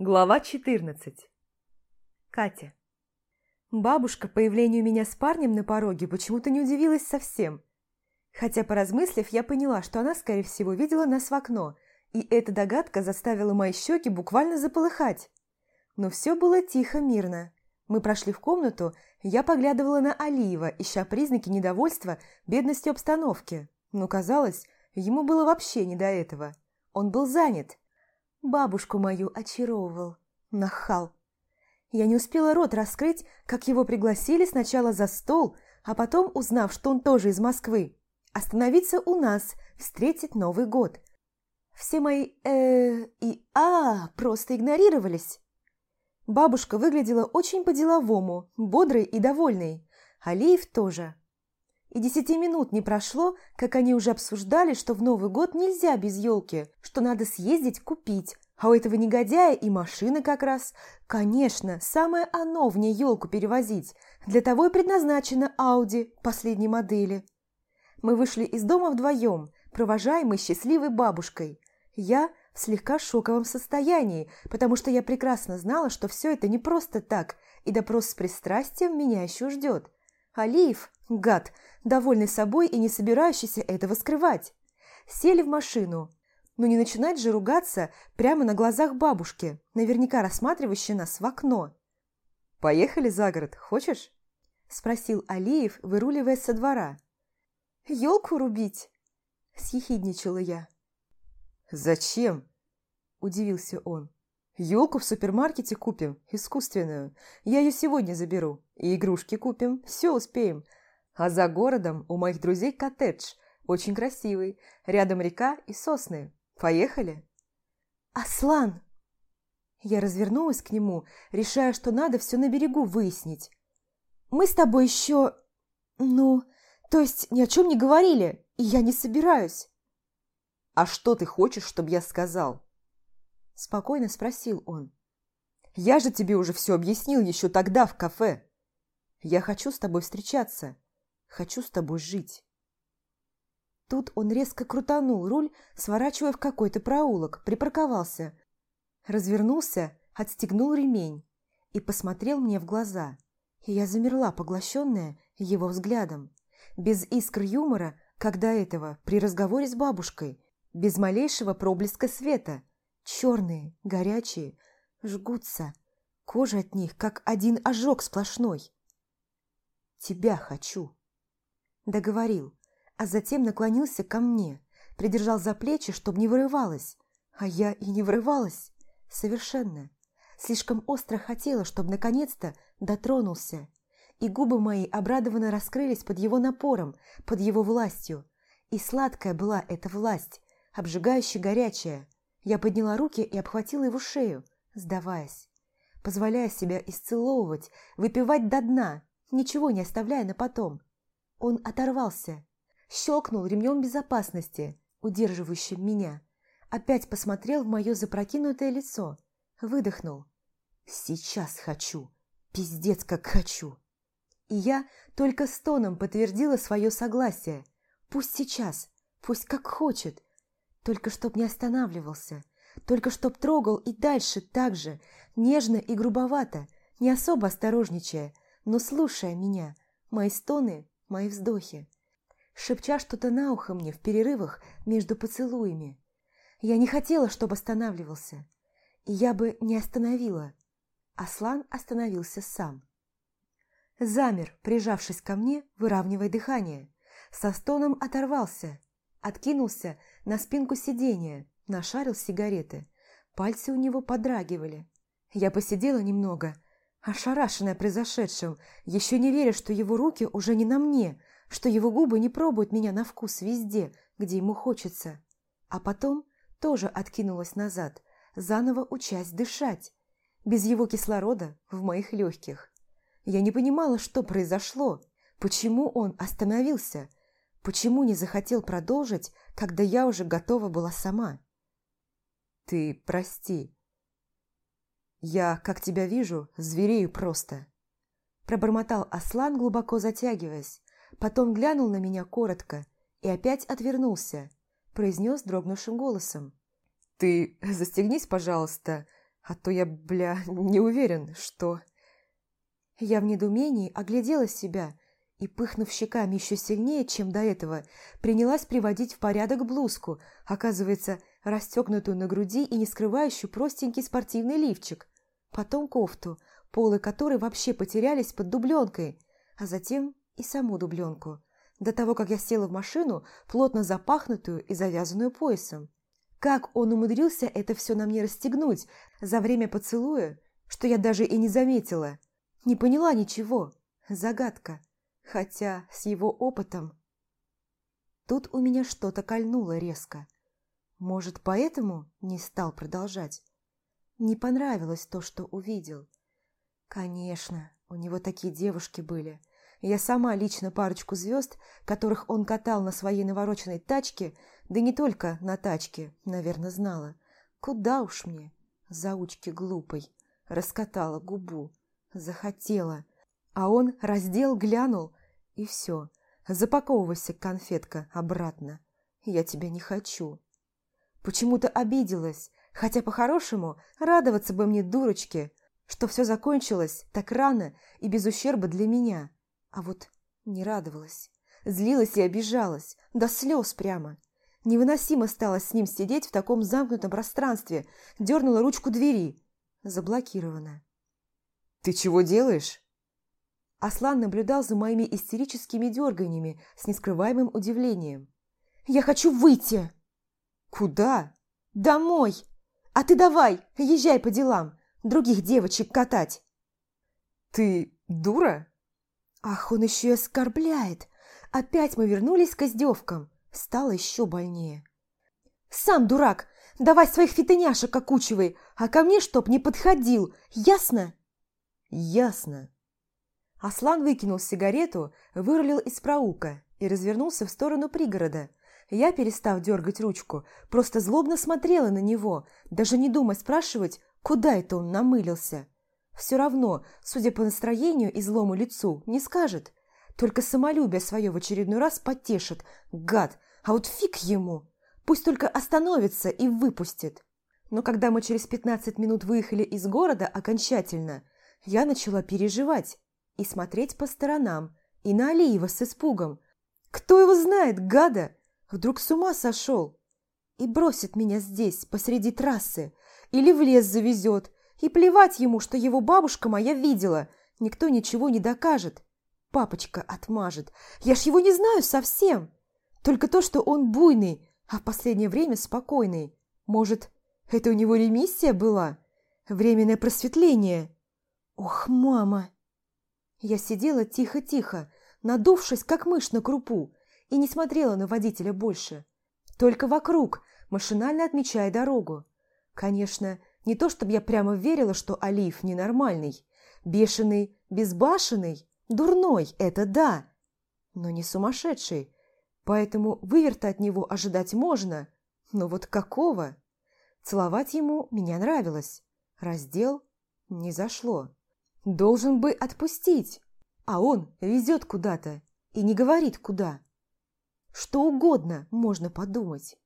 Глава 14 Катя Бабушка появлению меня с парнем на пороге почему-то не удивилась совсем. Хотя, поразмыслив, я поняла, что она, скорее всего, видела нас в окно, и эта догадка заставила мои щеки буквально заполыхать. Но все было тихо, мирно. Мы прошли в комнату, я поглядывала на Алиева, ища признаки недовольства бедностью обстановки. Но, казалось, ему было вообще не до этого. Он был занят. Бабушку мою очаровывал. Нахал. Я не успела рот раскрыть, как его пригласили сначала за стол, а потом, узнав, что он тоже из Москвы, остановиться у нас, встретить Новый год. Все мои э и а просто игнорировались. Бабушка выглядела очень по-деловому, бодрой и довольной. Алиев тоже. И десяти минут не прошло, как они уже обсуждали, что в Новый год нельзя без елки, что надо съездить купить, а у этого негодяя и машина как раз. Конечно, самое оно в ней елку перевозить. Для того и предназначена Ауди последней модели. Мы вышли из дома вдвоем, провожаемой счастливой бабушкой. Я в слегка шоковом состоянии, потому что я прекрасно знала, что все это не просто так, и допрос с пристрастием меня еще ждет. Алиев, гад, довольный собой и не собирающийся этого скрывать. Сели в машину. Но не начинать же ругаться прямо на глазах бабушки, наверняка рассматривающей нас в окно. «Поехали за город, хочешь?» – спросил Алиев, выруливая со двора. «Елку рубить?» – съехидничала я. «Зачем?» – удивился он. «Елку в супермаркете купим, искусственную. Я ее сегодня заберу. И игрушки купим, все успеем. А за городом у моих друзей коттедж, очень красивый. Рядом река и сосны. Поехали?» «Аслан!» Я развернулась к нему, решая, что надо все на берегу выяснить. «Мы с тобой еще... Ну, то есть ни о чем не говорили, и я не собираюсь». «А что ты хочешь, чтобы я сказал?» Спокойно спросил он. «Я же тебе уже все объяснил еще тогда в кафе. Я хочу с тобой встречаться, хочу с тобой жить». Тут он резко крутанул руль, сворачивая в какой-то проулок, припарковался. Развернулся, отстегнул ремень и посмотрел мне в глаза. И я замерла, поглощенная его взглядом. Без искр юмора, как до этого, при разговоре с бабушкой, без малейшего проблеска света. Черные, горячие, жгутся. Кожа от них, как один ожог сплошной. «Тебя хочу», — договорил, а затем наклонился ко мне, придержал за плечи, чтобы не вырывалась. А я и не вырывалась. Совершенно. Слишком остро хотела, чтобы наконец-то дотронулся. И губы мои обрадованно раскрылись под его напором, под его властью. И сладкая была эта власть, обжигающе горячая. Я подняла руки и обхватила его шею, сдаваясь, позволяя себя исцеловывать, выпивать до дна, ничего не оставляя на потом. Он оторвался, щелкнул ремнем безопасности, удерживающим меня, опять посмотрел в мое запрокинутое лицо, выдохнул. «Сейчас хочу, пиздец как хочу!» И я только стоном подтвердила свое согласие. Пусть сейчас, пусть как хочет, только чтоб не останавливался, только чтоб трогал и дальше так же, нежно и грубовато, не особо осторожничая, но слушая меня, мои стоны, мои вздохи, шепча что-то на ухо мне в перерывах между поцелуями. Я не хотела, чтобы останавливался, и я бы не остановила. Аслан остановился сам. Замер, прижавшись ко мне, выравнивая дыхание. Со стоном оторвался, откинулся на спинку сиденья, нашарил сигареты. Пальцы у него подрагивали. Я посидела немного, ошарашенная произошедшим, еще не веря, что его руки уже не на мне, что его губы не пробуют меня на вкус везде, где ему хочется. А потом тоже откинулась назад, заново учась дышать, без его кислорода в моих легких. Я не понимала, что произошло, почему он остановился, Почему не захотел продолжить, когда я уже готова была сама? Ты прости. Я, как тебя вижу, зверею просто. Пробормотал Аслан, глубоко затягиваясь, потом глянул на меня коротко и опять отвернулся, произнес дрогнувшим голосом. «Ты застегнись, пожалуйста, А то я, бля, не уверен, что... Я в недоумении оглядела себя и, пыхнув щеками еще сильнее, чем до этого, принялась приводить в порядок блузку, оказывается, расстегнутую на груди и не скрывающую простенький спортивный лифчик, потом кофту, полы которой вообще потерялись под дубленкой, а затем и саму дубленку, до того, как я села в машину, плотно запахнутую и завязанную поясом. Как он умудрился это все на мне расстегнуть за время поцелуя, что я даже и не заметила. Не поняла ничего. Загадка. Хотя с его опытом... Тут у меня что-то кольнуло резко. Может, поэтому не стал продолжать? Не понравилось то, что увидел. Конечно, у него такие девушки были. Я сама лично парочку звезд, которых он катал на своей навороченной тачке, да не только на тачке, наверное, знала. Куда уж мне, заучки глупой, раскатала губу, захотела. А он раздел, глянул, и все. Запаковывайся, конфетка, обратно. Я тебя не хочу. Почему-то обиделась, хотя по-хорошему радоваться бы мне, дурочке, что все закончилось так рано и без ущерба для меня. А вот не радовалась. Злилась и обижалась, до слез прямо. Невыносимо стало с ним сидеть в таком замкнутом пространстве. Дернула ручку двери. Заблокирована. «Ты чего делаешь?» Аслан наблюдал за моими истерическими дерганиями с нескрываемым удивлением. «Я хочу выйти!» «Куда?» «Домой! А ты давай, езжай по делам, других девочек катать!» «Ты дура?» Ах, он еще и оскорбляет! Опять мы вернулись к издевкам. Стало еще больнее. «Сам дурак! Давай своих фитоняшек окучивай, а ко мне чтоб не подходил, ясно?» «Ясно». Аслан выкинул сигарету, вырулил из проулка и развернулся в сторону пригорода. Я, перестав дергать ручку, просто злобно смотрела на него, даже не думая спрашивать, куда это он намылился. Все равно, судя по настроению и злому лицу, не скажет. Только самолюбие свое в очередной раз потешит. Гад, а вот фиг ему. Пусть только остановится и выпустит. Но когда мы через 15 минут выехали из города окончательно, я начала переживать и смотреть по сторонам, и на Алиева с испугом. Кто его знает, гада? Вдруг с ума сошел? И бросит меня здесь, посреди трассы, или в лес завезет, и плевать ему, что его бабушка моя видела, никто ничего не докажет. Папочка отмажет. Я ж его не знаю совсем. Только то, что он буйный, а в последнее время спокойный. Может, это у него ремиссия была? Временное просветление? Ох, мама! Я сидела тихо-тихо, надувшись, как мышь на крупу, и не смотрела на водителя больше. Только вокруг, машинально отмечая дорогу. Конечно, не то чтобы я прямо верила, что Алиф ненормальный. Бешеный, безбашенный, Дурной – это да, но не сумасшедший. Поэтому выверта от него ожидать можно. Но вот какого? Целовать ему меня нравилось. Раздел не зашло. Должен бы отпустить. А он везет куда-то и не говорит куда. Что угодно можно подумать.